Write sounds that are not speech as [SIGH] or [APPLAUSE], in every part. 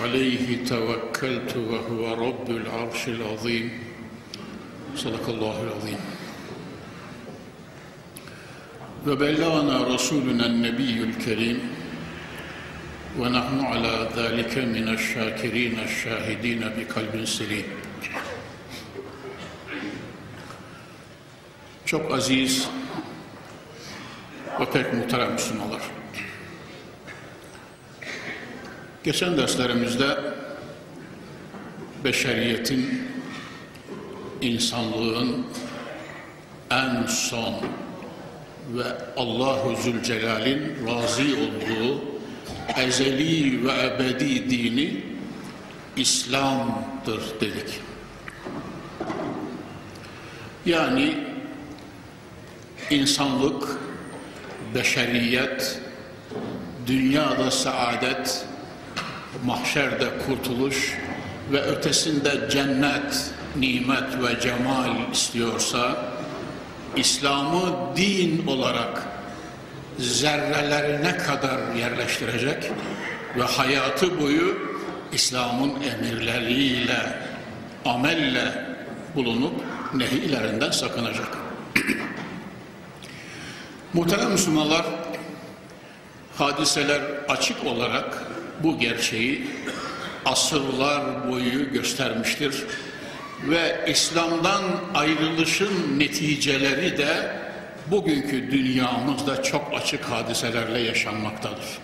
عليه توكلت وهو رب العرش العظيم صدق الله العظيم وبلغنا رسولنا النبي الكريم ونحن على ذلك من الشاكرين الشاهدين بقلب سليم Çok aziz ve pek muhterem Müslümanlar. Geçen derslerimizde beşeriyetin, insanlığın en son ve Allahu Zülcelal'in razı olduğu ezeli ve ebedi dini İslam'dır dedik. Yani insanlık, beşeriyet, dünyada saadet, mahşerde kurtuluş ve ötesinde cennet, nimet ve cemal istiyorsa, İslam'ı din olarak zerrelerine kadar yerleştirecek ve hayatı boyu İslam'ın emirleriyle, amelle bulunup nehilerinden sakınacak. Muhterem Müslümanlar, hadiseler açık olarak bu gerçeği asırlar boyu göstermiştir ve İslam'dan ayrılışın neticeleri de bugünkü dünyamızda çok açık hadiselerle yaşanmaktadır.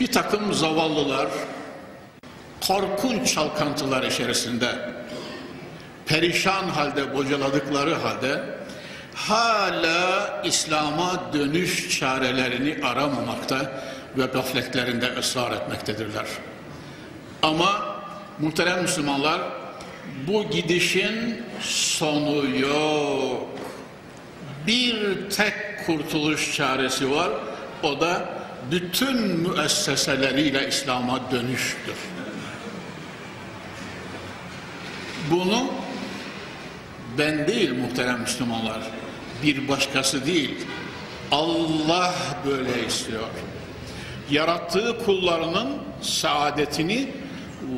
Bir takım zavallılar korkunç çalkantılar içerisinde perişan halde bocaladıkları halde hala İslam'a dönüş çarelerini aramamakta ve gafletlerinde ısrar etmektedirler. Ama muhterem Müslümanlar bu gidişin sonu yok. Bir tek kurtuluş çaresi var. O da bütün müesseseleriyle İslam'a dönüştür. Bunu ben değil muhterem Müslümanlar, bir başkası değil. Allah böyle istiyor. Yarattığı kullarının saadetini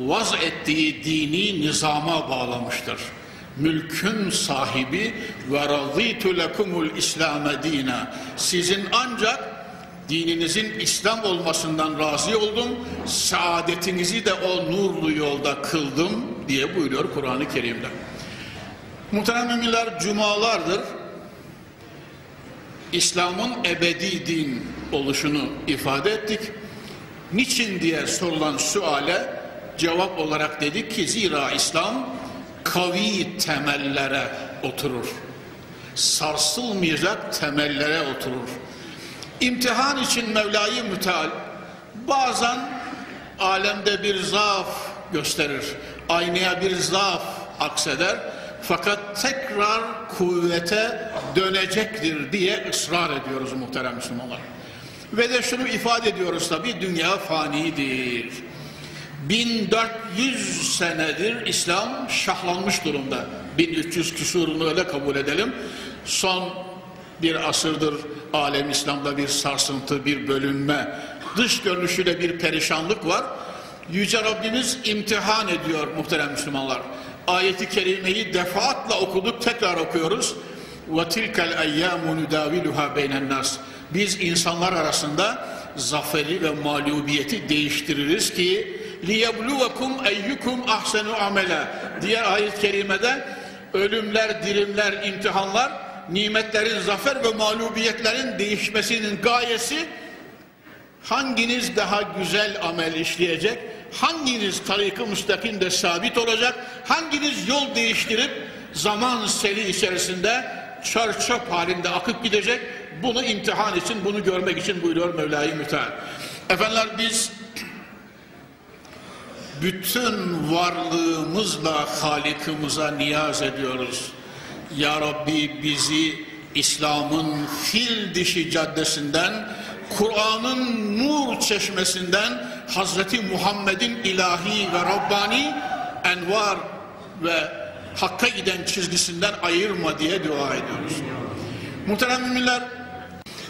vaz ettiği dini nizama bağlamıştır. Mülkün sahibi ve razîtu lekumul İslam dina. Sizin ancak dininizin İslam olmasından razı oldum, saadetinizi de o nurlu yolda kıldım diye buyuruyor Kur'an-ı Kerim'de. Muhterem müminler cumalardır. İslam'ın ebedi din oluşunu ifade ettik. Niçin diye sorulan suale cevap olarak dedik ki zira İslam kavi temellere oturur. Sarsılmayacak temellere oturur. İmtihan için Mevla-i Müteal bazen alemde bir zaaf gösterir. Aynaya bir zaaf akseder fakat tekrar kuvvete dönecektir diye ısrar ediyoruz muhterem Müslümanlar. Ve de şunu ifade ediyoruz tabi dünya fanidir. 1400 senedir İslam şahlanmış durumda. 1300 küsurunu öyle kabul edelim. Son bir asırdır alem İslam'da bir sarsıntı, bir bölünme, dış görünüşüyle bir perişanlık var. Yüce Rabbimiz imtihan ediyor muhterem Müslümanlar Ayeti kerimeyi defaatla okuduk, tekrar okuyoruz. وَتِلْكَ الْاَيَّامُ نُدَاوِلُهَا بَيْنَ النَّاسِ Biz insanlar arasında zaferi ve mağlubiyeti değiştiririz ki liyebluvekum eyyukum ahsenu amela. Diğer ayet-i kerimede ölümler, dirimler, imtihanlar, nimetlerin, zafer ve mağlubiyetlerin değişmesinin gayesi hanginiz daha güzel amel işleyecek, Hanginiz tarik-ı müstakimde sabit olacak, hanginiz yol değiştirip zaman seli içerisinde çör çöp halinde akıp gidecek, bunu imtihan için, bunu görmek için buyuruyor Mevla-i Müteal. Efendiler biz bütün varlığımızla Halikimize niyaz ediyoruz. Ya Rabbi bizi İslam'ın fil dişi caddesinden, Kur'an'ın nur çeşmesinden, Hazreti Muhammed'in ilahi ve Rabbani envar ve hakka giden çizgisinden ayırma diye dua ediyoruz. Muhterem müminler,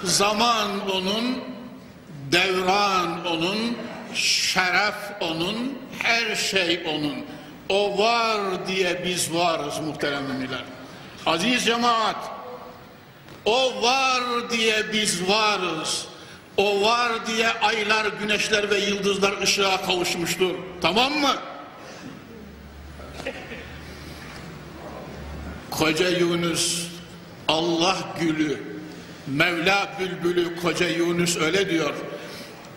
zaman onun, devran onun, şeref onun, her şey onun. O var diye biz varız muhterem müminler. Aziz cemaat, o var diye biz varız. O var diye aylar, güneşler ve yıldızlar ışığa kavuşmuştur. Tamam mı? Koca Yunus, Allah gülü, Mevla bülbülü koca Yunus öyle diyor.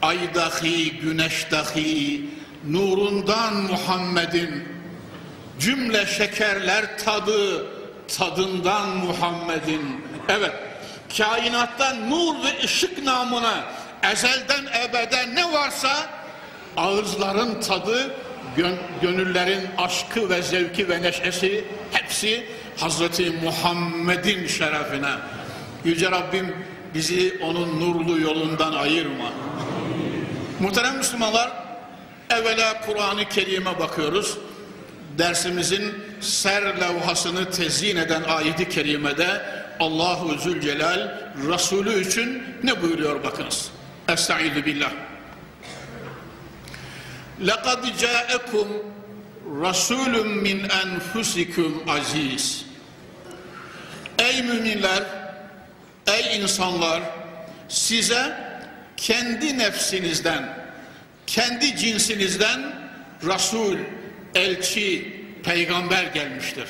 Ay dahi, güneş dahi, nurundan Muhammed'in, cümle şekerler tadı, tadından Muhammed'in. Evet, kainatta nur ve ışık namına ezelden ebede ne varsa ağızların tadı, gön gönüllerin aşkı ve zevki ve neşesi hepsi Hazreti Muhammed'in şerefine. Yüce Rabbim bizi onun nurlu yolundan ayırma. Muhterem Müslümanlar, evvela Kur'an-ı Kerim'e bakıyoruz. Dersimizin ser levhasını tezyin eden ayeti kerimede Allahu Zülcelal Resulü için ne buyuruyor bakınız. Estaizu billah. لَقَدْ جَاءَكُمْ رَسُولٌ مِّنْ أَنْفُسِكُمْ aziz. Ey müminler, ey insanlar, size kendi nefsinizden, kendi cinsinizden Resul, elçi, peygamber gelmiştir.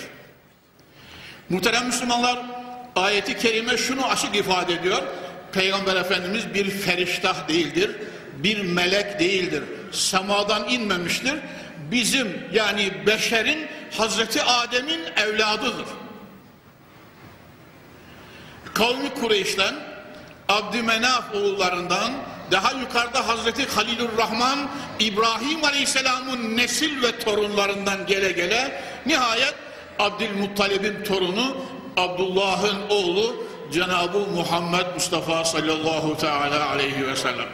Muhterem Müslümanlar, ayeti kerime şunu açık ifade ediyor. Peygamber Efendimiz bir feriştah değildir, bir melek değildir. Semadan inmemiştir. Bizim yani beşerin Hazreti Adem'in evladıdır. Kavmi Kureyş'ten Abdümenaf oğullarından daha yukarıda Hazreti Halilur Rahman İbrahim Aleyhisselam'ın nesil ve torunlarından gele gele nihayet Abdülmuttalib'in torunu Abdullah'ın oğlu Cenab-ı Muhammed Mustafa sallallahu teala aleyhi ve sellem.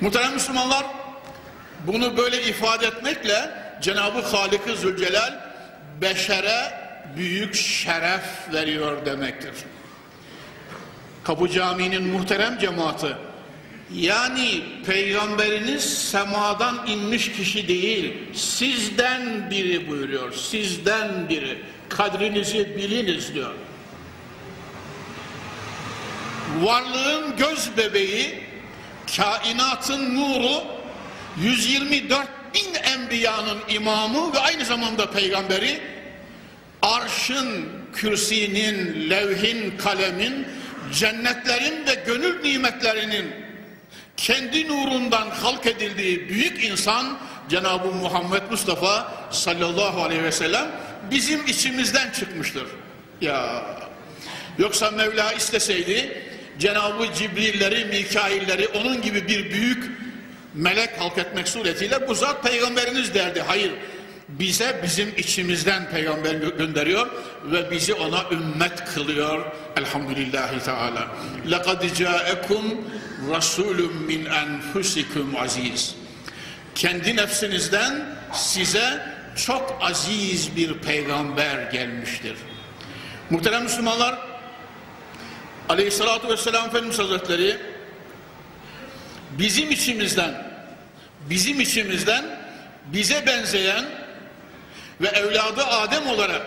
Muhterem Müslümanlar bunu böyle ifade etmekle Cenab-ı Halik-i Zülcelal beşere büyük şeref veriyor demektir. Kapı Camii'nin muhterem cemaati yani peygamberiniz semadan inmiş kişi değil sizden biri buyuruyor sizden biri kadrinizi biliniz diyor. Varlığın göz bebeği kainatın nuru 124 bin enbiyanın imamı ve aynı zamanda peygamberi arşın, kürsinin, levhin, kalemin cennetlerin ve gönül nimetlerinin kendi nurundan halk edildiği büyük insan Cenab-ı Muhammed Mustafa sallallahu aleyhi ve sellem bizim içimizden çıkmıştır. Ya yoksa Mevla isteseydi Cenab-ı Cibrilleri, Mikailleri onun gibi bir büyük melek halk etmek suretiyle bu zat peygamberiniz derdi. Hayır bize bizim içimizden peygamber gönderiyor ve bizi ona ümmet kılıyor. Elhamdülillahi Teala. لَقَدْ جَاءَكُمْ رَسُولٌ مِّنْ أَنْفُسِكُمْ aziz. Kendi nefsinizden size çok aziz bir peygamber gelmiştir. Muhterem Müslümanlar, Aleyhissalatu vesselam Efendimiz Hazretleri bizim içimizden, bizim içimizden bize benzeyen ve evladı Adem olarak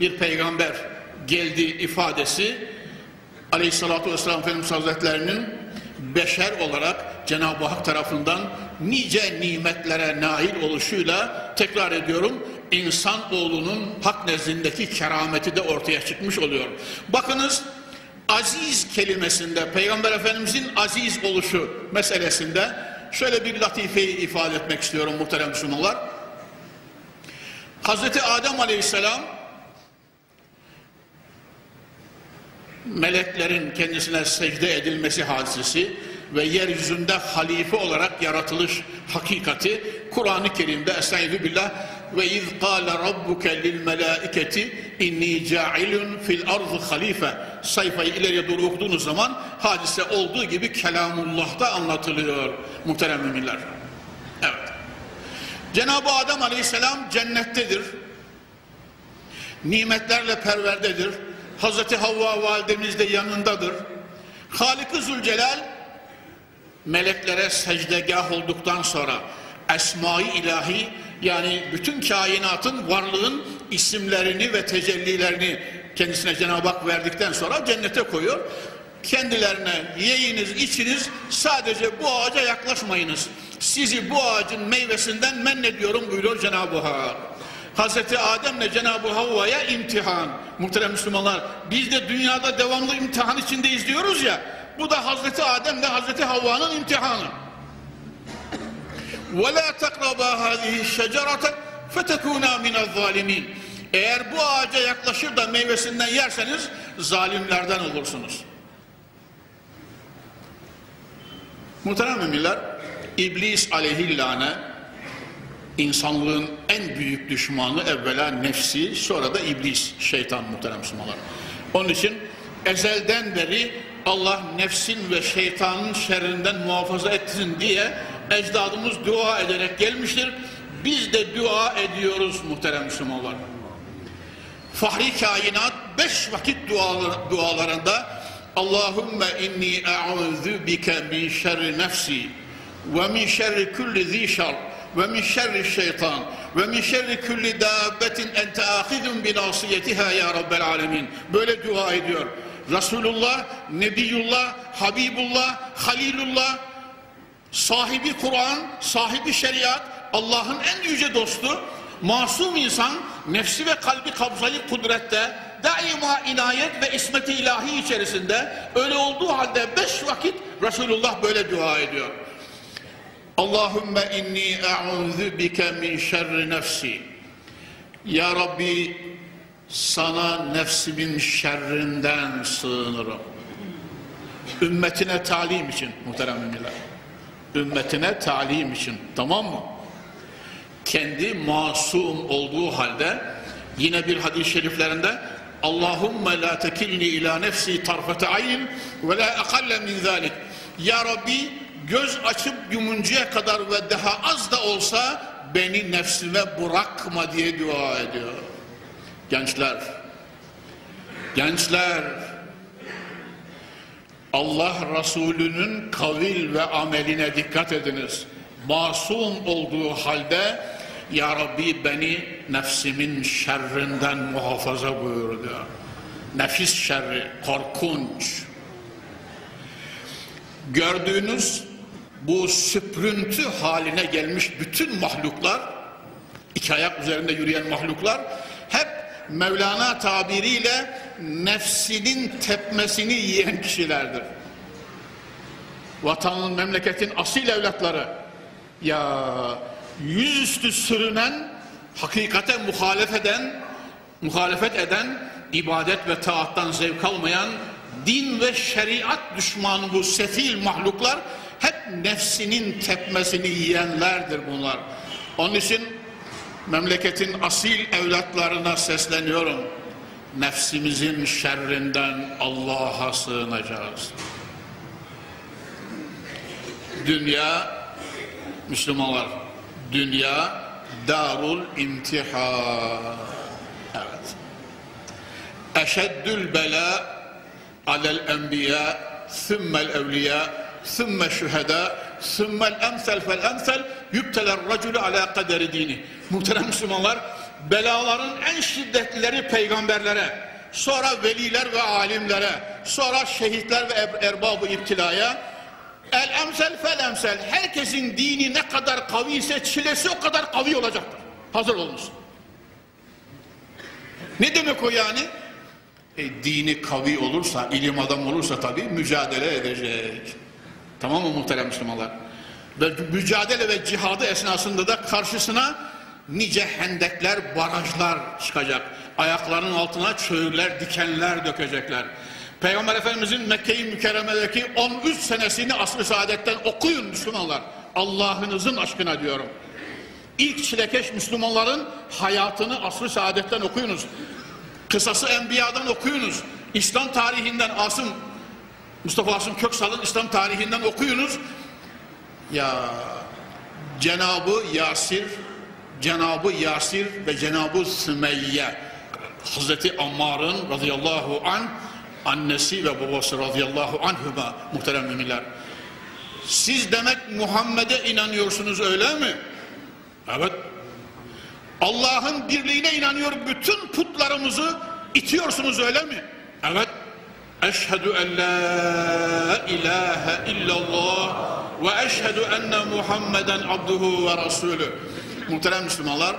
bir peygamber geldi ifadesi Aleyhissalatu vesselam Efendimiz Hazretlerinin beşer olarak Cenab-ı Hak tarafından nice nimetlere nail oluşuyla tekrar ediyorum insan oğlunun hak nezdindeki kerameti de ortaya çıkmış oluyor. Bakınız aziz kelimesinde Peygamber Efendimizin aziz oluşu meselesinde şöyle bir latifeyi ifade etmek istiyorum muhterem Müslümanlar. Hazreti Adem Aleyhisselam meleklerin kendisine secde edilmesi hadisesi ve yeryüzünde halife olarak yaratılış hakikati Kur'an-ı Kerim'de Estaizu billah ve iz kâle rabbuke lil melâiketi inni câilun fil ardı halife sayfayı ileriye doğru okuduğunuz zaman hadise olduğu gibi kelamullah'ta anlatılıyor muhterem müminler. Evet. Cenab-ı Adem aleyhisselam cennettedir. Nimetlerle perverdedir. Hazreti Havva validemiz de yanındadır. Halik-i Zülcelal meleklere secdegah olduktan sonra esma-i ilahi yani bütün kainatın varlığın isimlerini ve tecellilerini kendisine Cenab-ı Hak verdikten sonra cennete koyuyor. Kendilerine yiyiniz, içiniz sadece bu ağaca yaklaşmayınız. Sizi bu ağacın meyvesinden men ediyorum buyuruyor Cenab-ı Hak. Hazreti Adem'le Cenab-ı Havva'ya imtihan. Muhterem Müslümanlar biz de dünyada devamlı imtihan içinde izliyoruz ya. Bu da Hazreti Adem'le Hazreti Havva'nın imtihanı. وَلَا تَقْرَبَا هَذِهِ الشَّجَرَةَ فَتَكُونَا مِنَ الظَّالِمِينَ Eğer bu ağaca yaklaşır da meyvesinden yerseniz zalimlerden olursunuz. Muhterem müminler, İblis aleyhillâne insanlığın en büyük düşmanı evvela nefsi sonra da iblis, şeytan muhterem Müslümanlar. Onun için ezelden beri Allah nefsin ve şeytanın şerrinden muhafaza etsin diye ecdadımız dua ederek gelmiştir. Biz de dua ediyoruz muhterem Müslümanlar. Fahri kainat beş vakit dualar, dualarında Allahümme inni e'udhu bike min şerri nefsi ve min şerri kulli zi ve min şerri şeytan ve min şerri kulli dabbetin ente ahidun bi nasiyetiha ya rabbel alemin. Böyle dua ediyor. Resulullah, Nebiyullah, Habibullah, Halilullah, sahibi Kur'an, sahibi şeriat, Allah'ın en yüce dostu, masum insan, nefsi ve kalbi kabzayı kudrette, daima inayet ve ismeti ilahi içerisinde, öyle olduğu halde beş vakit Resulullah böyle dua ediyor. Allahümme inni e'udhu bike min şerri nefsi. Ya Rabbi sana nefsimin şerrinden sığınırım. Ümmetine talim için muhterem müminler. Ümmetine talim için tamam mı? Kendi masum olduğu halde yine bir hadis-i şeriflerinde Allahümme la tekilni ila nefsi tarfete ayn ve la akalle min zalik. Ya Rabbi göz açıp yumuncaya kadar ve daha az da olsa beni nefsime bırakma diye dua ediyor. Gençler, gençler, Allah Resulü'nün kavil ve ameline dikkat ediniz. Masum olduğu halde Ya Rabbi beni nefsimin şerrinden muhafaza buyur diyor. Nefis şerri, korkunç. Gördüğünüz bu süprüntü haline gelmiş bütün mahluklar, iki ayak üzerinde yürüyen mahluklar hep Mevlana tabiriyle nefsinin tepmesini yiyen kişilerdir. Vatanın, memleketin asil evlatları ya yüzüstü sürünen, hakikate muhalefet eden, muhalefet eden, ibadet ve taattan zevk almayan, din ve şeriat düşmanı bu sefil mahluklar hep nefsinin tepmesini yiyenlerdir bunlar. Onun için memleketin asil evlatlarına sesleniyorum. Nefsimizin şerrinden Allah'a sığınacağız. Dünya, Müslümanlar, dünya darul imtihan. Evet. Eşeddül bela alel enbiya, thummel evliya, ثم Sümmel emsel fel emsel yübteler racülü ala kaderi dini. Muhterem Müslümanlar belaların en şiddetlileri peygamberlere, sonra veliler ve alimlere, sonra şehitler ve er-, erbabı iptilaya, el emsel fel emsel herkesin dini ne kadar kavi ise çilesi o kadar kavi olacaktır. Hazır olunuz. Ne demek o yani? E, dini kavi olursa, ilim adam olursa tabii mücadele edecek. Tamam mı muhterem Müslümanlar? Ve mücadele ve cihadı esnasında da karşısına nice hendekler, barajlar çıkacak. Ayaklarının altına çöğürler, dikenler dökecekler. Peygamber Efendimizin Mekke-i Mükerreme'deki 13 senesini asr-ı saadetten okuyun Müslümanlar. Allah'ınızın aşkına diyorum. İlk çilekeş Müslümanların hayatını asr-ı saadetten okuyunuz. Kısası Enbiya'dan okuyunuz. İslam tarihinden Asım, Mustafa Asım Köksal'ın İslam tarihinden okuyunuz. Ya Cenabı Yasir, Cenabı Yasir ve Cenabı Sümeyye Hazreti Ammar'ın radıyallahu an annesi ve babası radıyallahu anhüma muhterem müminler. Siz demek Muhammed'e inanıyorsunuz öyle mi? Evet. Allah'ın birliğine inanıyor bütün putlarımızı itiyorsunuz öyle mi? Evet. Eşhedü en la ilahe illallah ve eşhedü enne Muhammeden abduhu ve rasulü. Muhterem Müslümanlar,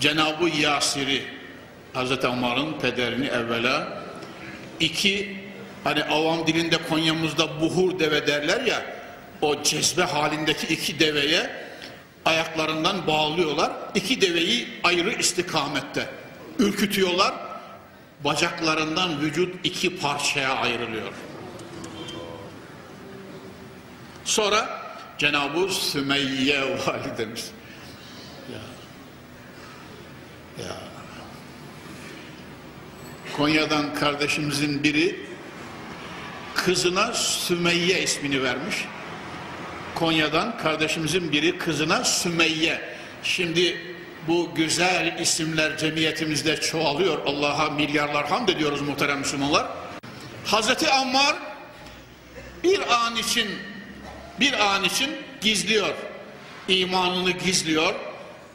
Cenab-ı Yasir'i, Hazreti Ammar'ın pederini evvela, iki, hani avam dilinde Konya'mızda buhur deve derler ya, o cezbe halindeki iki deveye ayaklarından bağlıyorlar. İki deveyi ayrı istikamette ürkütüyorlar. Bacaklarından vücut iki parçaya ayrılıyor. Sonra Cenab-ı Sümeyye validemiz ya, ya. Konya'dan kardeşimizin biri kızına Sümeyye ismini vermiş. Konya'dan kardeşimizin biri kızına Sümeyye. Şimdi bu güzel isimler cemiyetimizde çoğalıyor. Allah'a milyarlar hamd ediyoruz muhterem Müslümanlar. Hazreti Ammar bir an için bir an için gizliyor. imanını gizliyor.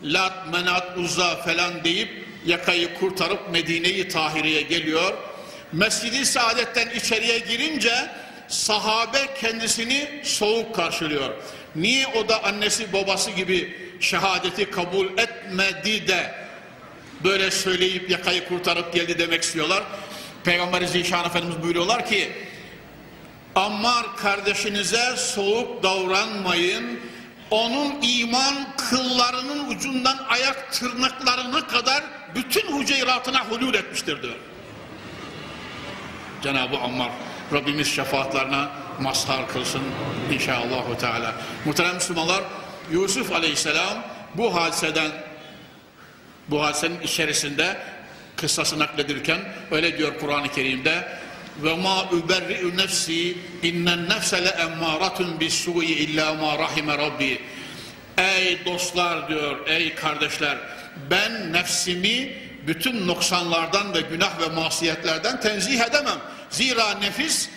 Lat, menat, uzza falan deyip yakayı kurtarıp Medine-i Tahire'ye geliyor. Mescid-i Saadet'ten içeriye girince sahabe kendisini soğuk karşılıyor. Niye o da annesi babası gibi şehadeti kabul etmedi de böyle söyleyip yakayı kurtarıp geldi demek istiyorlar. Peygamber Zişan Efendimiz buyuruyorlar ki Ammar kardeşinize soğuk davranmayın. Onun iman kıllarının ucundan ayak tırnaklarına kadar bütün hüceyratına hulul etmiştir diyor. Cenab-ı Ammar Rabbimiz şefaatlerine mazhar kılsın inşallah. Teala. Muhterem Müslümanlar Yusuf Aleyhisselam bu hadiseden bu hadisenin içerisinde kıssası nakledilirken öyle diyor Kur'an-ı Kerim'de ve ma uberri'u nefsi innen nefse le emmâratun bis-su'i illa ma rahime rabbi. Ey dostlar diyor ey kardeşler ben nefsimi bütün noksanlardan ve günah ve masiyetlerden tenzih edemem. Zira nefis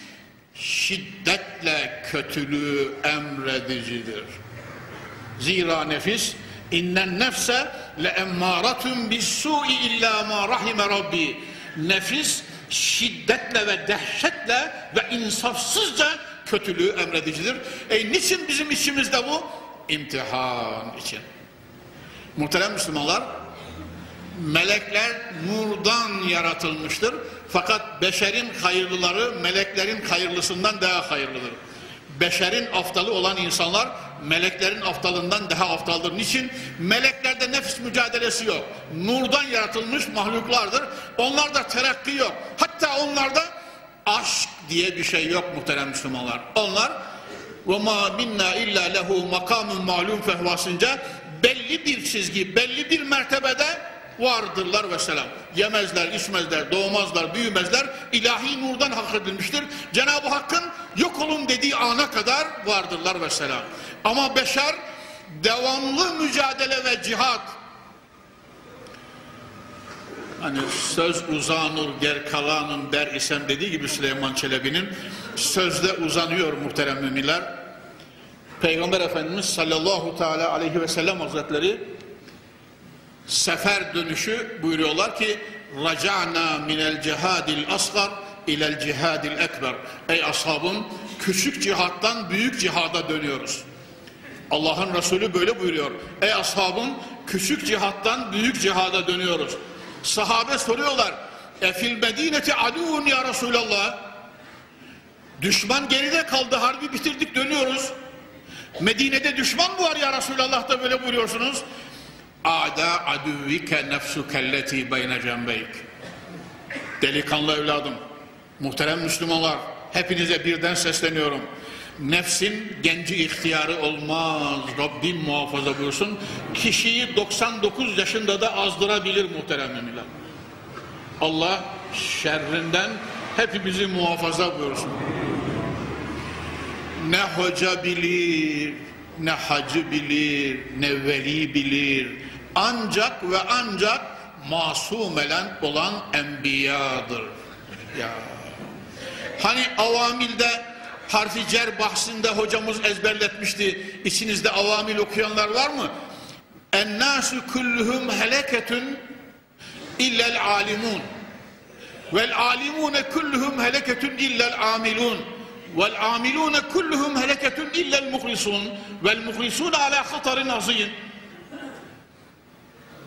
şiddetle kötülüğü emredicidir zira nefis innen nefse le emmâratun bis-su'i illa ma rahime rabbi nefis şiddetle ve dehşetle ve insafsızca kötülüğü emredicidir. E niçin bizim içimizde bu? İmtihan için. Muhterem Müslümanlar, melekler nurdan yaratılmıştır. Fakat beşerin hayırlıları meleklerin hayırlısından daha hayırlıdır. Beşerin aftalı olan insanlar meleklerin aftalından daha aftaldır. Niçin? Meleklerde nefis mücadelesi yok. Nurdan yaratılmış mahluklardır. Onlarda terakki yok. Hatta onlarda aşk diye bir şey yok muhterem Müslümanlar. Onlar ve ma minna illa lehu makamun malum fehvasınca belli bir çizgi, belli bir mertebede vardırlar ve selam. Yemezler, içmezler, doğmazlar, büyümezler. İlahi nurdan hak edilmiştir. Cenab-ı Hakk'ın yok olun dediği ana kadar vardırlar ve selam. Ama beşer devamlı mücadele ve cihat. Hani söz uzanır ger kalanın der isem dediği gibi Süleyman Çelebi'nin sözde uzanıyor muhterem müminler. Peygamber Efendimiz sallallahu teala aleyhi ve sellem hazretleri sefer dönüşü buyuruyorlar ki raca'na minel cihadil asgar ilel cihadil ekber. Ey ashabım küçük cihattan büyük cihada dönüyoruz. Allah'ın Resulü böyle buyuruyor. Ey ashabım küçük cihattan büyük cihada dönüyoruz. Sahabe soruyorlar. E fil medineti adun ya Resulallah. Düşman geride kaldı harbi bitirdik dönüyoruz. Medine'de düşman mı var ya Resulallah da böyle buyuruyorsunuz. Ada aduvike nefsukelleti beyne cembeyk. Delikanlı evladım, muhterem Müslümanlar, hepinize birden sesleniyorum. Nefsin genci ihtiyarı olmaz. Rabbim muhafaza buyursun. Kişiyi 99 yaşında da azdırabilir muhterem müminler. Allah şerrinden hepimizi muhafaza buyursun. Ne hoca bilir, ne hacı bilir, ne veli bilir. Ancak ve ancak masumelen olan enbiyadır. Ya. Hani avamilde harfi cer bahsinde hocamız ezberletmişti. İçinizde avamil okuyanlar var mı? Ennâsü kulluhum heleketün illel alimun. Vel alimune kulluhum heleketün illel amilun. Vel amilune kulluhum heleketün illel muhlisun. Vel muhlisun ala hatarin azim.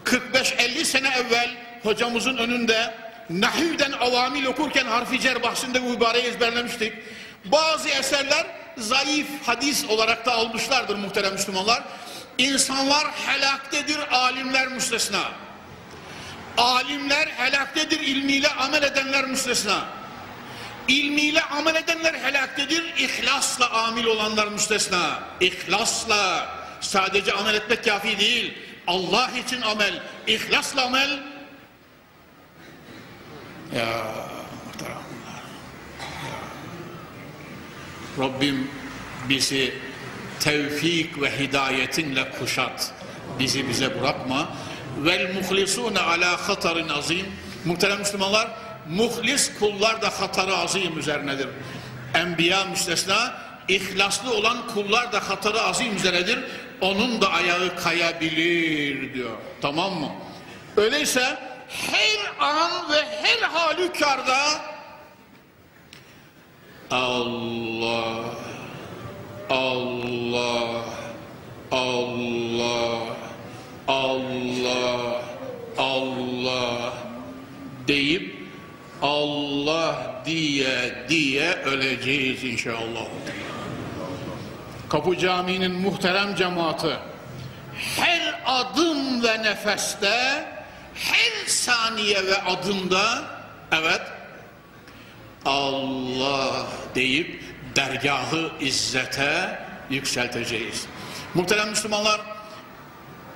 45-50 sene evvel hocamızın önünde Nahiv'den avamil okurken harfi cer bahsinde bu ibareyi ezberlemiştik. Bazı eserler zayıf hadis olarak da almışlardır muhterem Müslümanlar. İnsanlar helaktedir, alimler müstesna. Alimler helaktedir, ilmiyle amel edenler müstesna. İlmiyle amel edenler helaktedir, ihlasla amil olanlar müstesna. İhlasla, sadece amel etmek kafi değil. Allah için amel, ihlasla amel. Ya muhteremler. Rabbim bizi tevfik ve hidayetinle kuşat. Bizi bize bırakma. Vel muhlisune ala hatarin azim. Muhterem Müslümanlar, muhlis kullar da hatarı azim üzerinedir. Enbiya müstesna, ihlaslı olan kullar da hatarı azim üzeredir. Onun da ayağı kayabilir diyor. Tamam mı? Öyleyse her an ve her halükarda Allah Allah Allah Allah Allah deyip Allah diye diye öleceğiz inşallah. Kapı Camii'nin muhterem cemaati her adım ve nefeste her saniye ve adımda evet Allah deyip dergahı izzete yükselteceğiz. Muhterem Müslümanlar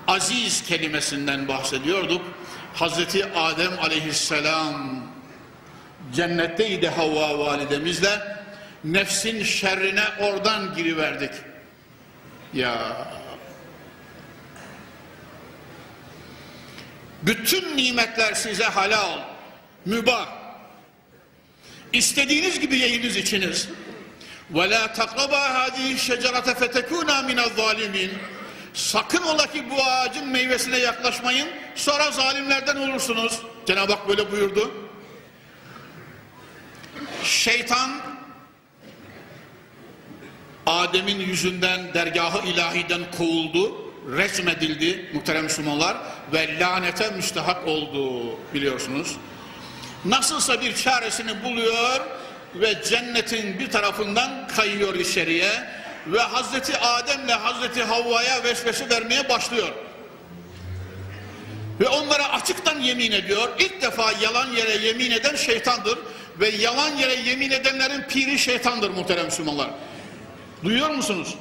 aziz kelimesinden bahsediyorduk. Hazreti Adem aleyhisselam cennetteydi Havva validemizle nefsin şerrine oradan giriverdik. Ya bütün nimetler size halal, mübah. İstediğiniz gibi yiyiniz içiniz. La takraba hadihi şecerete fetekuna minel zalimin. Sakın ola ki bu ağacın meyvesine yaklaşmayın. Sonra zalimlerden olursunuz. Cenab-ı Hak böyle buyurdu. Şeytan Adem'in yüzünden dergahı ilahiden kovuldu, resmedildi muhterem Müslümanlar ve lanete müstehak oldu biliyorsunuz. Nasılsa bir çaresini buluyor ve cennetin bir tarafından kayıyor içeriye ve Hazreti Adem'le Hazreti Havva'ya vesvese vermeye başlıyor. Ve onlara açıktan yemin ediyor. İlk defa yalan yere yemin eden şeytandır ve yalan yere yemin edenlerin piri şeytandır muhterem Müslümanlar. Duyuyor musunuz?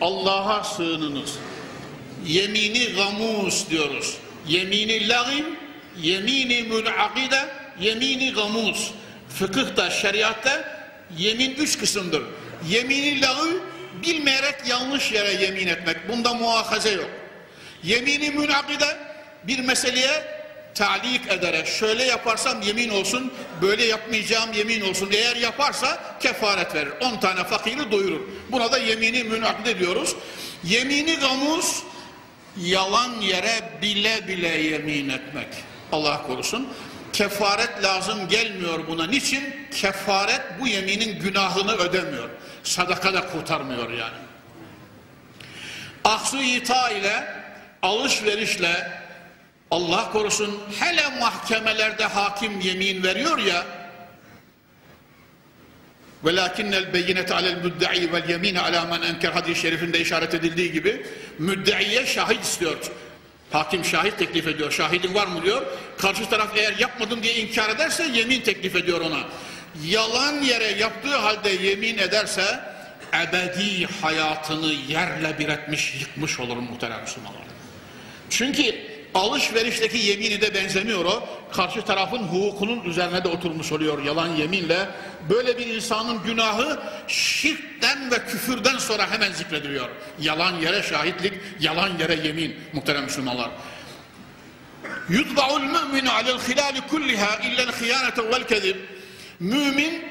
Allah'a sığınınız. Yemini gamus diyoruz. Yemini lagim, yemini münakide, yemini gamus. Fıkıhta, şeriatta yemin üç kısımdır. Yemini lagim, bilmeyerek yanlış yere yemin etmek. Bunda muahaze yok. Yemini münakide, bir meseleye talik ederek şöyle yaparsam yemin olsun, böyle yapmayacağım yemin olsun. Eğer yaparsa kefaret verir. 10 tane fakiri doyurur. Buna da yemini münakde diyoruz. Yemini gamus, yalan yere bile bile yemin etmek. Allah korusun. kefaret lazım gelmiyor buna. Niçin? Kefaret bu yeminin günahını ödemiyor. Sadaka da kurtarmıyor yani. Aksu ita ile alışverişle Allah korusun hele mahkemelerde hakim yemin veriyor ya velakinnel beyinete alel müdde'i vel yemine ala men enker hadis-i şerifinde işaret edildiği gibi müdde'iye şahit istiyor. Hakim şahit teklif ediyor. Şahidin var mı diyor. Karşı taraf eğer yapmadım diye inkar ederse yemin teklif ediyor ona. Yalan yere yaptığı halde yemin ederse ebedi hayatını yerle bir etmiş, yıkmış olur muhterem Müslümanlar. Çünkü alışverişteki yemini de benzemiyor o. Karşı tarafın hukukunun üzerine de oturmuş oluyor yalan yeminle. Böyle bir insanın günahı şirkten ve küfürden sonra hemen zikrediliyor. Yalan yere şahitlik, yalan yere yemin muhterem Müslümanlar. Yutba'ul mü'minu alel hilali kulliha illel hıyanete vel kezib. Mümin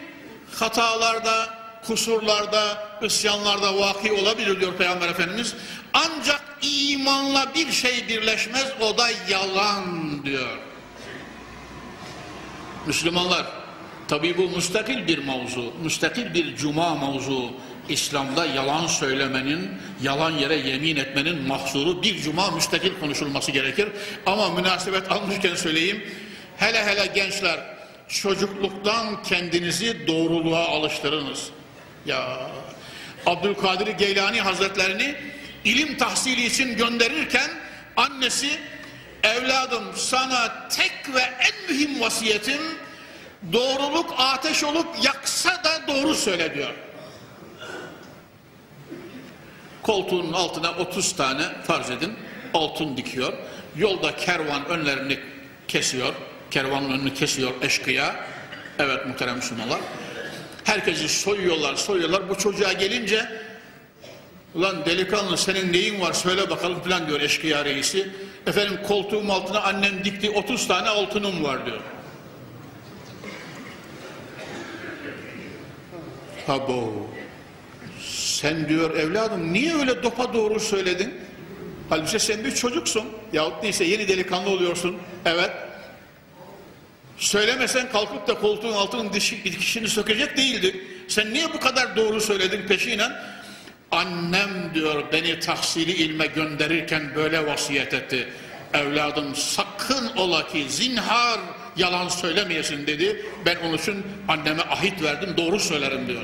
hatalarda, kusurlarda, isyanlarda vaki olabilir diyor Peygamber Efendimiz. Ancak imanla bir şey birleşmez o da yalan diyor. Müslümanlar tabi bu müstakil bir mavzu, müstakil bir cuma mavzu. İslam'da yalan söylemenin, yalan yere yemin etmenin mahsuru bir cuma müstakil konuşulması gerekir. Ama münasebet almışken söyleyeyim, hele hele gençler çocukluktan kendinizi doğruluğa alıştırınız. Ya Abdülkadir Geylani Hazretlerini ilim tahsili için gönderirken annesi evladım sana tek ve en mühim vasiyetim doğruluk ateş olup yaksa da doğru söyle diyor. Koltuğunun altına 30 tane farz edin altın dikiyor. Yolda kervan önlerini kesiyor. Kervanın önünü kesiyor eşkıya. Evet muhterem Müslümanlar. Herkesi soyuyorlar, soyuyorlar. Bu çocuğa gelince ulan delikanlı senin neyin var söyle bakalım falan diyor eşkıya reisi. Efendim koltuğum altına annem dikti 30 tane altınım var diyor. Habo. Sen diyor evladım niye öyle dopa doğru söyledin? Halbuki sen bir çocuksun. Yahut neyse yeni delikanlı oluyorsun. Evet. Söylemesen kalkıp da koltuğun altının dikişini sökecek değildi. Sen niye bu kadar doğru söyledin peşinen? Annem diyor beni tahsili ilme gönderirken böyle vasiyet etti. Evladım sakın ola ki zinhar yalan söylemeyesin dedi. Ben onun için anneme ahit verdim doğru söylerim diyor.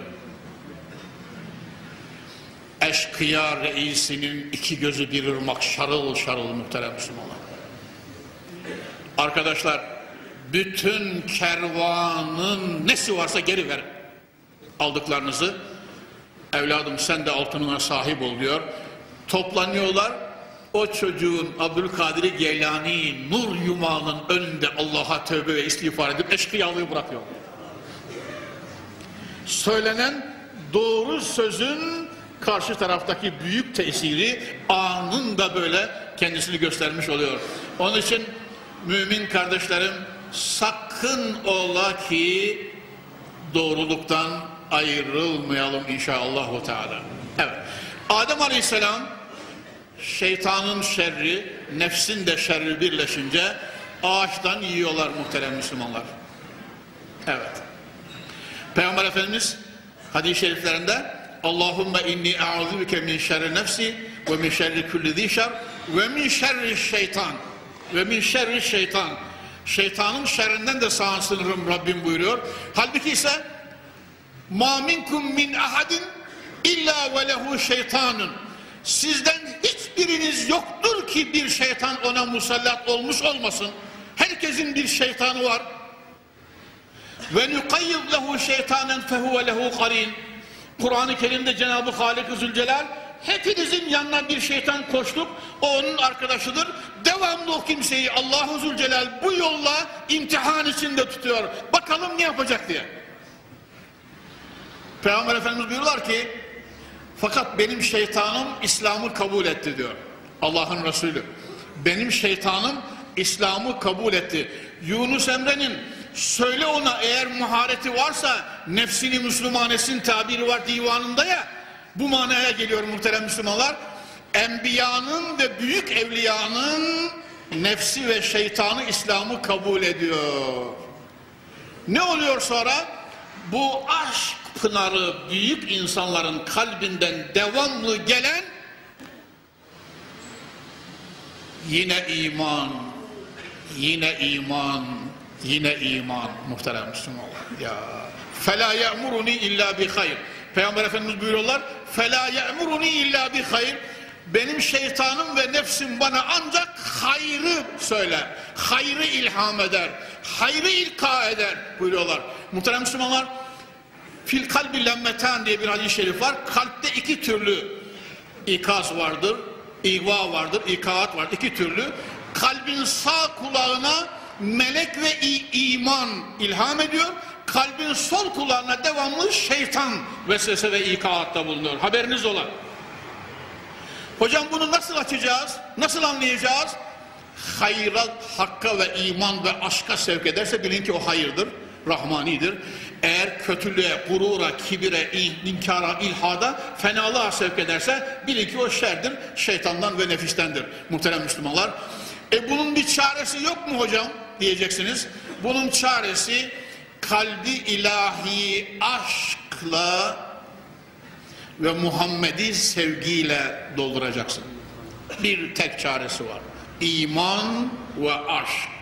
Eşkıya reisinin iki gözü bir ırmak şarıl şarıl muhterem Müslümanlar. Arkadaşlar bütün kervanın nesi varsa geri ver aldıklarınızı. Evladım sen de altınına sahip ol diyor. Toplanıyorlar. O çocuğun Abdülkadir Geylani nur yumağının önünde Allah'a tövbe ve istiğfar edip eşkıyalığı bırakıyor. Söylenen doğru sözün karşı taraftaki büyük tesiri anında böyle kendisini göstermiş oluyor. Onun için mümin kardeşlerim sakın ola ki doğruluktan ayrılmayalım inşallah. Teala. Evet. Adem Aleyhisselam şeytanın şerri, nefsin de şerri birleşince ağaçtan yiyorlar muhterem Müslümanlar. Evet. Peygamber Efendimiz hadis-i şeriflerinde Allahümme inni e'udhubike min şerri nefsi ve min şerri kulli zişer ve min şerri şeytan ve min şerri şeytan Şeytanın şerrinden de sağ sınırım Rabbim buyuruyor. Halbuki ise minkum min ahadin illa ve lehu şeytanun. Sizden hiçbiriniz yoktur ki bir şeytan ona musallat olmuş olmasın. Herkesin bir şeytanı var. Ve nukayyid lehu şeytanen fehuve lehu karin. Kur'an-ı Kerim'de Cenab-ı Halik-i Zülcelal Hepinizin yanına bir şeytan koştuk. O onun arkadaşıdır. Devamlı o kimseyi Allahu Zülcelal bu yolla imtihan içinde tutuyor. Bakalım ne yapacak diye. Peygamber Efendimiz buyuruyorlar ki fakat benim şeytanım İslam'ı kabul etti diyor. Allah'ın Resulü. Benim şeytanım İslam'ı kabul etti. Yunus Emre'nin söyle ona eğer muhareti varsa nefsini Müslümanesin tabiri var divanında ya bu manaya geliyor muhterem Müslümanlar. Enbiyanın ve büyük evliyanın nefsi ve şeytanı İslam'ı kabul ediyor. Ne oluyor sonra? Bu aşk pınarı büyük insanların kalbinden devamlı gelen yine iman, yine iman, yine iman muhterem Müslümanlar. Ya fela ya'muruni illa bi hayr. Peygamber Efendimiz buyuruyorlar. Fela ya'muruni illa bi hayr. Benim şeytanım ve nefsim bana ancak hayrı söyler. Hayrı ilham eder. Hayrı ilka eder buyuruyorlar. Muhterem Müslümanlar fil kalbi lemmeten diye bir hadis-i şerif var. Kalpte iki türlü ikaz vardır. İva vardır, ikaat var. iki türlü. Kalbin sağ kulağına melek ve iman ilham ediyor. Kalbin sol kulağına devamlı şeytan vesvese ve ikaatta bulunuyor. Haberiniz olan. Hocam bunu nasıl açacağız? Nasıl anlayacağız? Hayra, hakka ve iman ve aşka sevk ederse bilin ki o hayırdır, rahmanidir. Eğer kötülüğe, gurura, kibire, inkara, ilhada, fenalığa sevk ederse bilin ki o şerdir, şeytandan ve nefistendir. Muhterem Müslümanlar. E bunun bir çaresi yok mu hocam diyeceksiniz. Bunun çaresi kalbi ilahi aşkla ve Muhammed'i sevgiyle dolduracaksın. Bir tek çaresi var. İman ve aşk.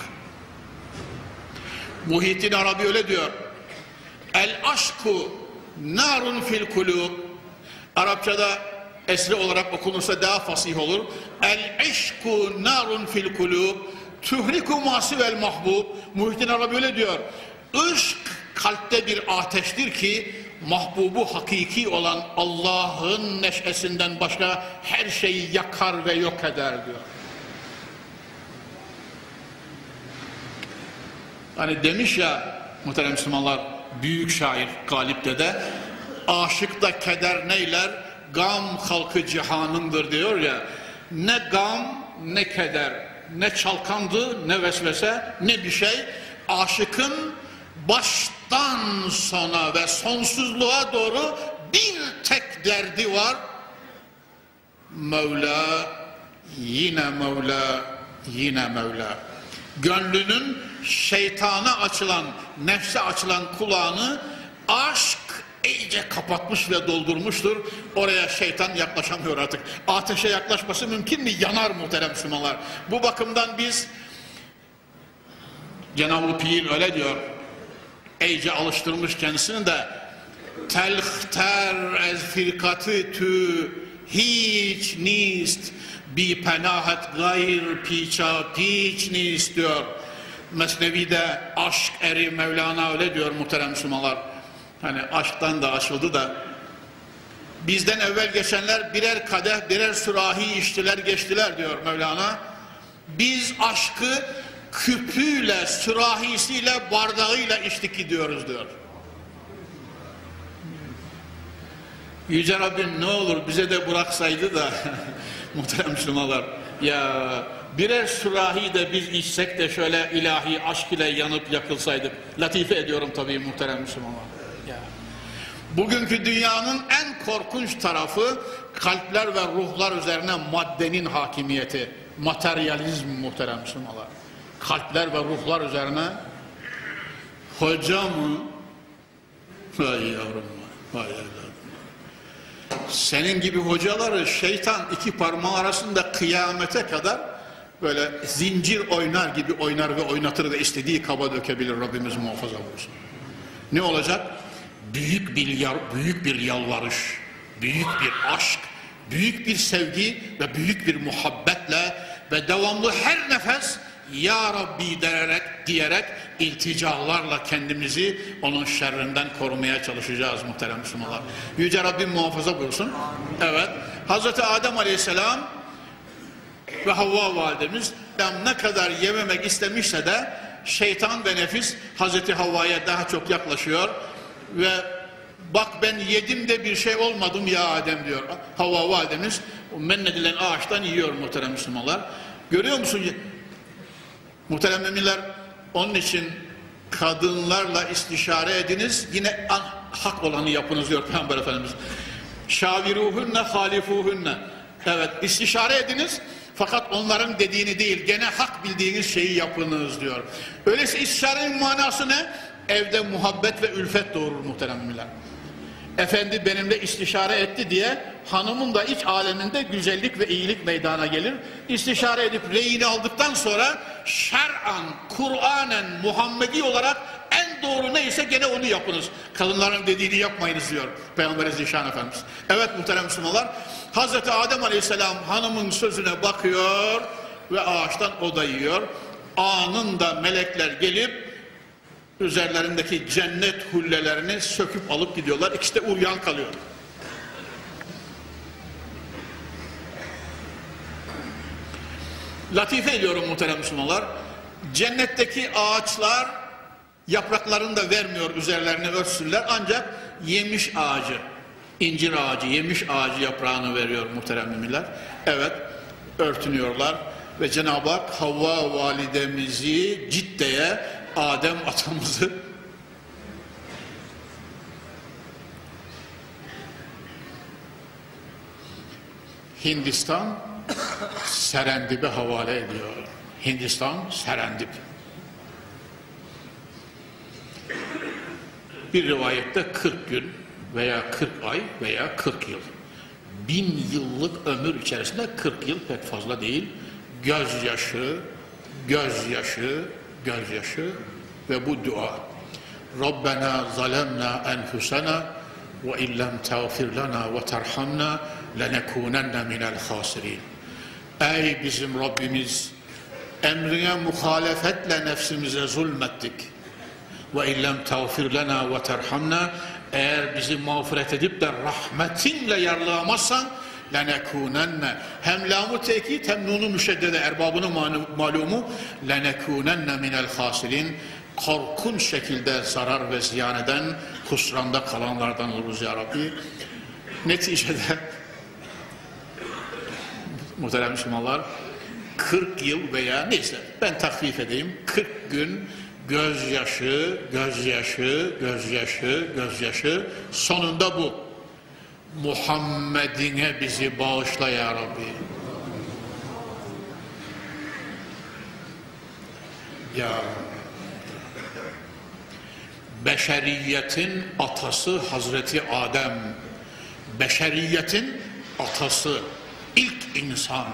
Muhittin Arabi öyle diyor. El aşku narun fil kulub. Arapçada esri olarak okunursa daha fasih olur. El işku narun fil kulub. Tuhriku masivel mahbub. Muhittin Arabi öyle diyor. Işk kalpte bir ateştir ki mahbubu hakiki olan Allah'ın neşesinden başka her şeyi yakar ve yok eder diyor. Hani demiş ya muhterem Müslümanlar büyük şair Galip Dede aşıkta keder neyler gam halkı cihanındır diyor ya. Ne gam ne keder ne çalkandı ne vesvese ne bir şey. Aşıkın baştan sona ve sonsuzluğa doğru bir tek derdi var. Mevla yine Mevla yine Mevla. Gönlünün şeytana açılan, nefse açılan kulağını aşk iyice kapatmış ve doldurmuştur. Oraya şeytan yaklaşamıyor artık. Ateşe yaklaşması mümkün mü? Yanar muhterem Müslümanlar. Bu bakımdan biz Cenab-ı Pir öyle diyor. iyice alıştırmış kendisini de telhter ez firkatı tü hiç nist bi penahet gayr piça piç nist diyor. Mesnevi'de aşk eri Mevlana öyle diyor muhterem Müslümanlar. Hani aşktan da aşıldı da bizden evvel geçenler birer kadeh birer sürahi içtiler geçtiler diyor Mevlana. Biz aşkı küpüyle, sürahisiyle, bardağıyla içtik gidiyoruz diyor. Yüce Rabbim ne olur bize de bıraksaydı da [LAUGHS] muhterem Müslümanlar ya birer sürahi de biz içsek de şöyle ilahi aşk ile yanıp yakılsaydık. Latife ediyorum tabii muhterem Müslümanlar. Bugünkü dünyanın en korkunç tarafı kalpler ve ruhlar üzerine maddenin hakimiyeti. Materyalizm muhterem Müslümanlar. Kalpler ve ruhlar üzerine hoca mı? Vay yavrum vay evladım. Senin gibi hocaları şeytan iki parmağı arasında kıyamete kadar böyle zincir oynar gibi oynar ve oynatır ve istediği kaba dökebilir Rabbimiz muhafaza olsun. Ne olacak? Büyük bir büyük bir yalvarış, büyük bir aşk, büyük bir sevgi ve büyük bir muhabbetle ve devamlı her nefes ya Rabbi diyerek, diyerek ilticalarla kendimizi onun şerrinden korumaya çalışacağız muhterem Müslümanlar. Yüce Rabbim muhafaza buyursun. Evet. Hazreti Adem Aleyhisselam ve Havva validemiz ne kadar yememek istemişse de şeytan ve nefis Hazreti Havva'ya daha çok yaklaşıyor ve bak ben yedim de bir şey olmadım ya Adem diyor. Havva validemiz o men edilen ağaçtan yiyor muhterem Müslümanlar. Görüyor musun? Muhterem müminler onun için kadınlarla istişare ediniz. Yine hak olanı yapınız diyor Peygamber Efendimiz. Şaviruhunne halifuhunne. Evet istişare ediniz. Fakat onların dediğini değil, gene hak bildiğiniz şeyi yapınız diyor. Öyleyse istişarenin manası ne? Evde muhabbet ve ülfet doğurur muhteremler. Efendi benimle istişare etti diye hanımın da iç aleminde güzellik ve iyilik meydana gelir. İstişare edip reyini aldıktan sonra şer'an, Kur'anen, Muhammedi olarak doğru neyse gene onu yapınız. Kadınların dediğini yapmayınız diyor Peygamber Zişan Efendimiz. Evet muhterem Müslümanlar Hazreti Adem Aleyhisselam hanımın sözüne bakıyor ve ağaçtan o da yiyor. Anında melekler gelip üzerlerindeki cennet hullelerini söküp alıp gidiyorlar. İkisi de uryan kalıyor. Latife ediyorum muhterem Müslümanlar. Cennetteki ağaçlar yapraklarını da vermiyor üzerlerine örtsünler ancak yemiş ağacı, incir ağacı, yemiş ağacı yaprağını veriyor muhterem müminler. Evet örtünüyorlar ve Cenab-ı Hak Havva validemizi Cidde'ye Adem atamızı Hindistan Serendip'e havale ediyor. Hindistan Serendip. Bir rivayette 40 gün veya 40 ay veya 40 yıl. Bin yıllık ömür içerisinde 40 yıl pek fazla değil. Gözyaşı, gözyaşı, gözyaşı ve bu dua. Rabbena zalemna enfusena ve illem tağfir lana ve terhamna lenekunenne minel hasirin. Ey bizim Rabbimiz emrine muhalefetle nefsimize zulmettik. Ve illem tağfir lena ve terhamna. Eğer bizi mağfiret edip de rahmetinle yarlamazsan lenekunenne. Hem lamu tekit hem nunu müşeddede erbabının malumu lenekunenne minel hasirin. Korkunç şekilde zarar ve ziyan eden husranda kalanlardan oluruz ya Rabbi. Neticede muhterem Müslümanlar 40 yıl veya neyse ben takvif edeyim 40 gün gözyaşı, gözyaşı, gözyaşı, gözyaşı sonunda bu. Muhammed'ine bizi bağışla ya Rabbi. Ya beşeriyetin atası Hazreti Adem. Beşeriyetin atası, ilk insan,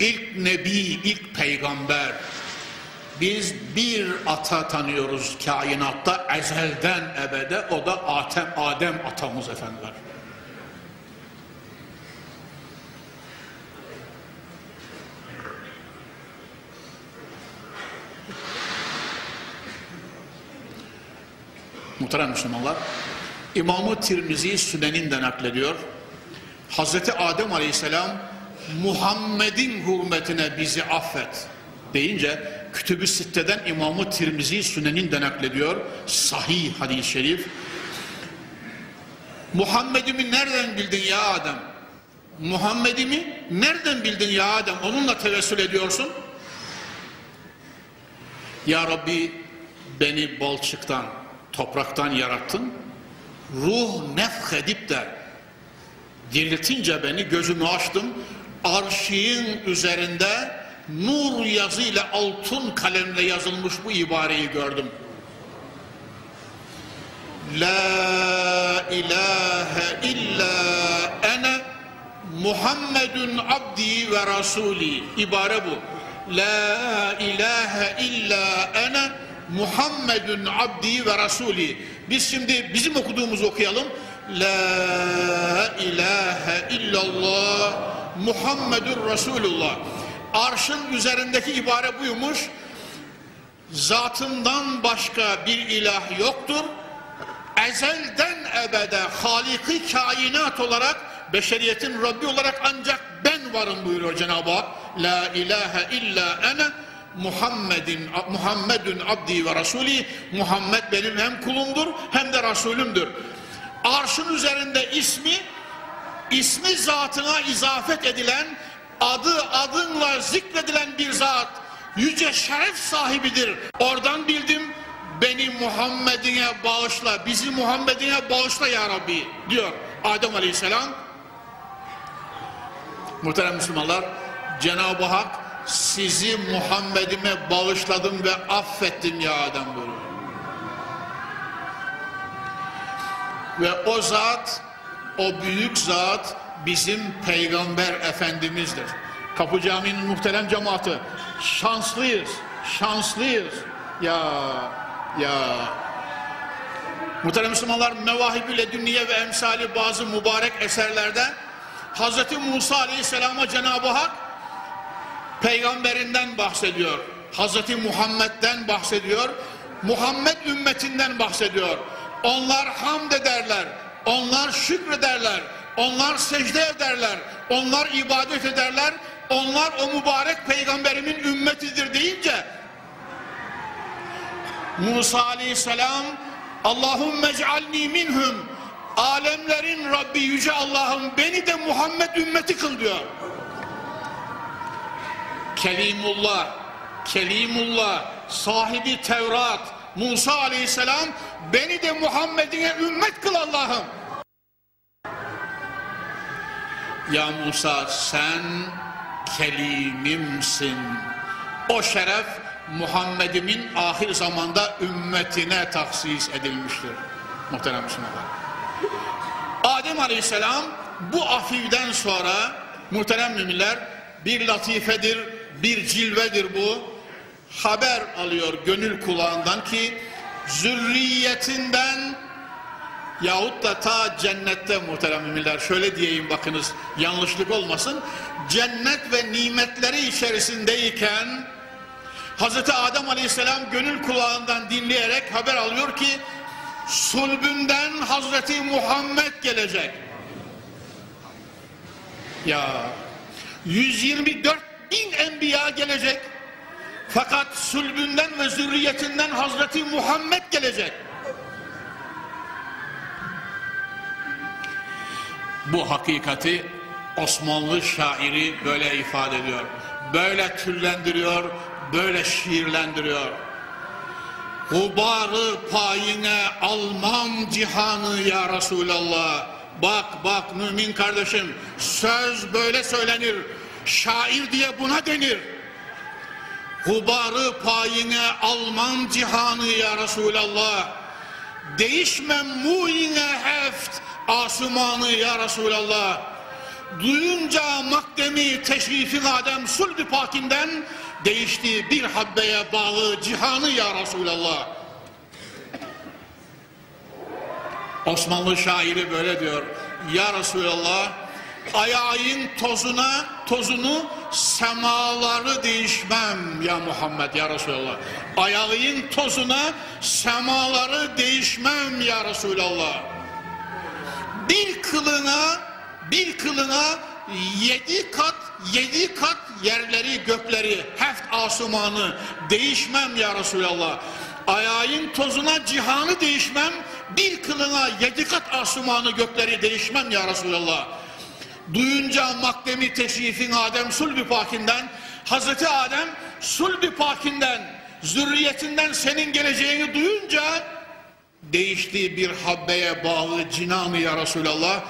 ilk nebi, ilk peygamber. Biz bir ata tanıyoruz kainatta ezelden ebede o da Adem, Adem atamız efendiler. Muhterem Müslümanlar, İmam-ı Tirmizi Sünen'inde naklediyor. Hazreti Adem Aleyhisselam Muhammed'in hürmetine bizi affet deyince Kütüb-ü Sitte'den İmam-ı Tirmizi Sünen'in de naklediyor. Sahih hadis-i şerif. Muhammed'imi nereden bildin ya Adem? Muhammed'imi nereden bildin ya Adem? Onunla tevessül ediyorsun. Ya Rabbi beni balçıktan, topraktan yarattın. Ruh nefhedip de diriltince beni gözümü açtım. Arşiğin üzerinde nur yazıyla altın kalemle yazılmış bu ibareyi gördüm. La ilahe illa ene Muhammedun abdi ve rasuli ibare bu. La ilahe illa ene Muhammedun abdi ve rasuli. Biz şimdi bizim okuduğumuzu okuyalım. La ilahe illallah Muhammedur Resulullah. Arşın üzerindeki ibare buymuş. Zatından başka bir ilah yoktur. Ezelden ebede haliki kainat olarak beşeriyetin Rabbi olarak ancak ben varım buyuruyor Cenab-ı Hak. La ilahe illa ene Muhammedin Muhammedun abdi ve rasuli Muhammed benim hem kulumdur hem de rasulümdür. Arşın üzerinde ismi ismi zatına izafet edilen adı adınla zikredilen bir zat yüce şeref sahibidir. Oradan bildim beni Muhammed'ine bağışla, bizi Muhammed'ine bağışla ya Rabbi diyor Adem Aleyhisselam. Muhterem Müslümanlar Cenab-ı Hak sizi Muhammed'ime bağışladım ve affettim ya Adem buyuruyor. Ve o zat, o büyük zat bizim Peygamber Efendimiz'dir. Kapı Camii'nin muhterem cemaati şanslıyız, şanslıyız. Ya, ya. Muhterem Müslümanlar Mevahib-i Ledünniye ve emsali bazı mübarek eserlerde Hz. Musa Aleyhisselam'a Cenab-ı Hak peygamberinden bahsediyor. Hz. Muhammed'den bahsediyor. Muhammed ümmetinden bahsediyor. Onlar hamd ederler. Onlar şükrederler. Onlar secde ederler. Onlar ibadet ederler. Onlar o mübarek peygamberimin ümmetidir deyince Musa aleyhisselam Allahümme ec'alni minhum alemlerin Rabbi yüce Allah'ım beni de Muhammed ümmeti kıl diyor. Kelimullah, Kelimullah, sahibi Tevrat, Musa aleyhisselam beni de Muhammed'ine ümmet kıl Allah'ım. Ya Musa sen kelimimsin. O şeref Muhammed'imin ahir zamanda ümmetine taksis edilmiştir. Muhterem Müslümanlar. Adem Aleyhisselam bu afivden sonra muhterem müminler bir latifedir, bir cilvedir bu. Haber alıyor gönül kulağından ki zürriyetinden yahut da ta cennette muhterem müminler şöyle diyeyim bakınız yanlışlık olmasın. Cennet ve nimetleri içerisindeyken Hazreti Adem Aleyhisselam gönül kulağından dinleyerek haber alıyor ki sulbünden Hazreti Muhammed gelecek. Ya 124 bin enbiya gelecek. Fakat sulbünden ve zürriyetinden Hazreti Muhammed gelecek. Bu hakikati Osmanlı şairi böyle ifade ediyor. Böyle türlendiriyor, böyle şiirlendiriyor. Hubarı payine almam cihanı ya Resulallah. Bak bak mümin kardeşim söz böyle söylenir. Şair diye buna denir. Hubarı payine almam cihanı ya Resulallah. Değişmem muine heft asumanı ya Resulallah. Duyunca makdemi teşrifin Adem sulbi pakinden değişti bir habbeye bağlı cihanı ya Resulallah. Osmanlı şairi böyle diyor. Ya Resulallah ayağın tozuna tozunu semaları değişmem ya Muhammed ya Resulallah. Ayağın tozuna semaları değişmem ya Resulallah. Bir kılına bir kılına yedi kat yedi kat yerleri gökleri heft asumanı değişmem ya Resulallah. Ayağın tozuna cihanı değişmem bir kılına yedi kat asumanı gökleri değişmem ya Resulallah. Duyunca makdemi teşrifin Adem sulbi pakinden Hazreti Adem sulbi pakinden zürriyetinden senin geleceğini duyunca değiştiği bir habbeye bağlı cinanı ya Resulallah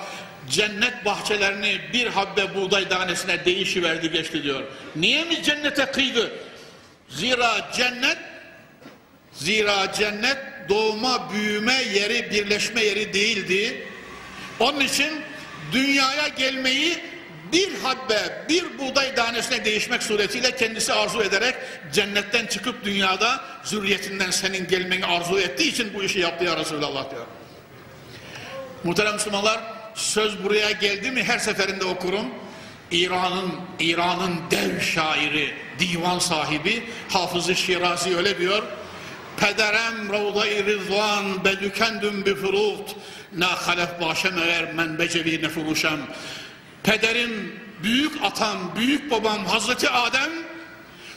cennet bahçelerini bir habbe buğday tanesine değişiverdi geçti diyor. Niye mi cennete kıydı? Zira cennet zira cennet doğma, büyüme yeri, birleşme yeri değildi. Onun için dünyaya gelmeyi bir habbe, bir buğday tanesine değişmek suretiyle kendisi arzu ederek cennetten çıkıp dünyada zürriyetinden senin gelmeni arzu ettiği için bu işi yaptı ya Resulallah diyor. Muhterem Müslümanlar, söz buraya geldi mi her seferinde okurum. İran'ın İran'ın dev şairi, divan sahibi Hafız-ı Şirazi öyle diyor. Pederem ravda-i rızvan bedükendüm bi furut na halef başem eğer men becevi nefuruşem. Pederim, büyük atam, büyük babam Hazreti Adem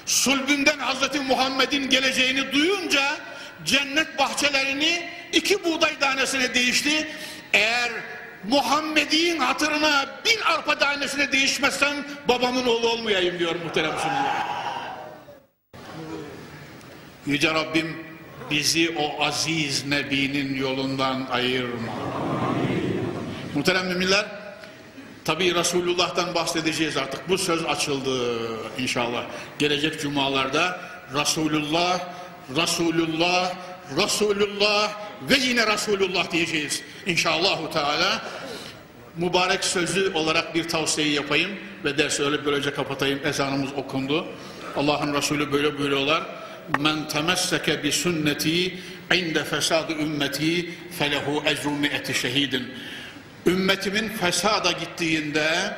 sulbünden Hazreti Muhammed'in geleceğini duyunca cennet bahçelerini iki buğday tanesine değişti. Eğer Muhammed'in hatırına bir arpa tanesine değişmezsen babamın oğlu olmayayım diyor muhterem Müslümanlar. Yüce Rabbim bizi o aziz Nebi'nin yolundan ayırma. Muhterem müminler, Tabii Resulullah'tan bahsedeceğiz artık. Bu söz açıldı inşallah. Gelecek cumalarda Resulullah, Resulullah, Resulullah ve yine Resulullah diyeceğiz. İnşallahu Teala mübarek sözü olarak bir tavsiye yapayım ve dersi öyle böylece kapatayım. Ezanımız okundu. Allah'ın Resulü böyle buyuruyorlar. Men temesseke bi sünneti inde fesadı ümmeti felehu ecru mi'eti şehidin. Ümmetimin fesada gittiğinde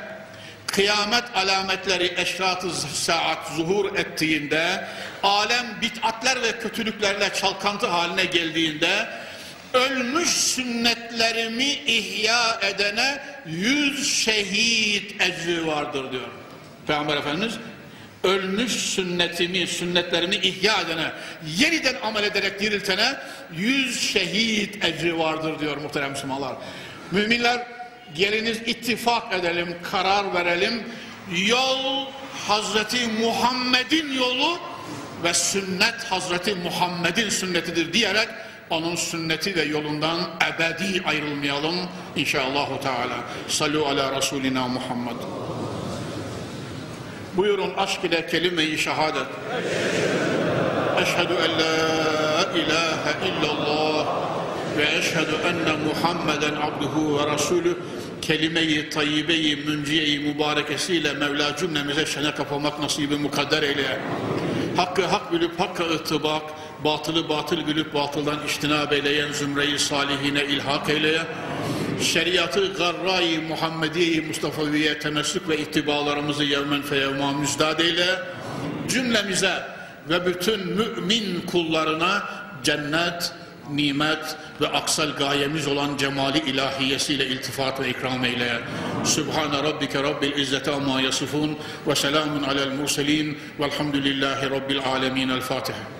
kıyamet alametleri eşrat-ı saat zuhur ettiğinde alem bit'atler ve kötülüklerle çalkantı haline geldiğinde ölmüş sünnetlerimi ihya edene yüz şehit ecri vardır diyor. Peygamber Efendimiz ölmüş sünnetimi, sünnetlerimi ihya edene, yeniden amel ederek diriltene yüz şehit ecri vardır diyor muhterem Müslümanlar. Müminler geliniz ittifak edelim, karar verelim. Yol Hazreti Muhammed'in yolu ve sünnet Hazreti Muhammed'in sünnetidir diyerek onun sünneti ve yolundan ebedi ayrılmayalım inşallahu teala. Sallu ala Resulina Muhammed. Buyurun aşk ile kelime-i şehadet. Eşhedü en la ilahe illallah ve eşhedü enne Muhammeden abduhu ve rasulü kelime-i tayyibe-i münciye-i mübarekesiyle Mevla cümlemize şene kapamak nasibi mukadder eyle. Hakkı hak bilip hakka ıttıbak, batılı batıl bilip batıldan iştinab eyleyen zümre-i salihine ilhak eyle. Şeriatı garra-i Muhammediye-i Mustafa'viye temessük ve ittibalarımızı yevmen feyevma müzdad eyle. Cümlemize ve bütün mümin kullarına cennet, nimet ve aksal gayemiz olan cemali ilahiyesiyle iltifat ve ikram eyle. Sübhane Rabbike Rabbil İzzeti amma yasifun ve selamun alel murselin velhamdülillahi Rabbil alemin. El Fatiha.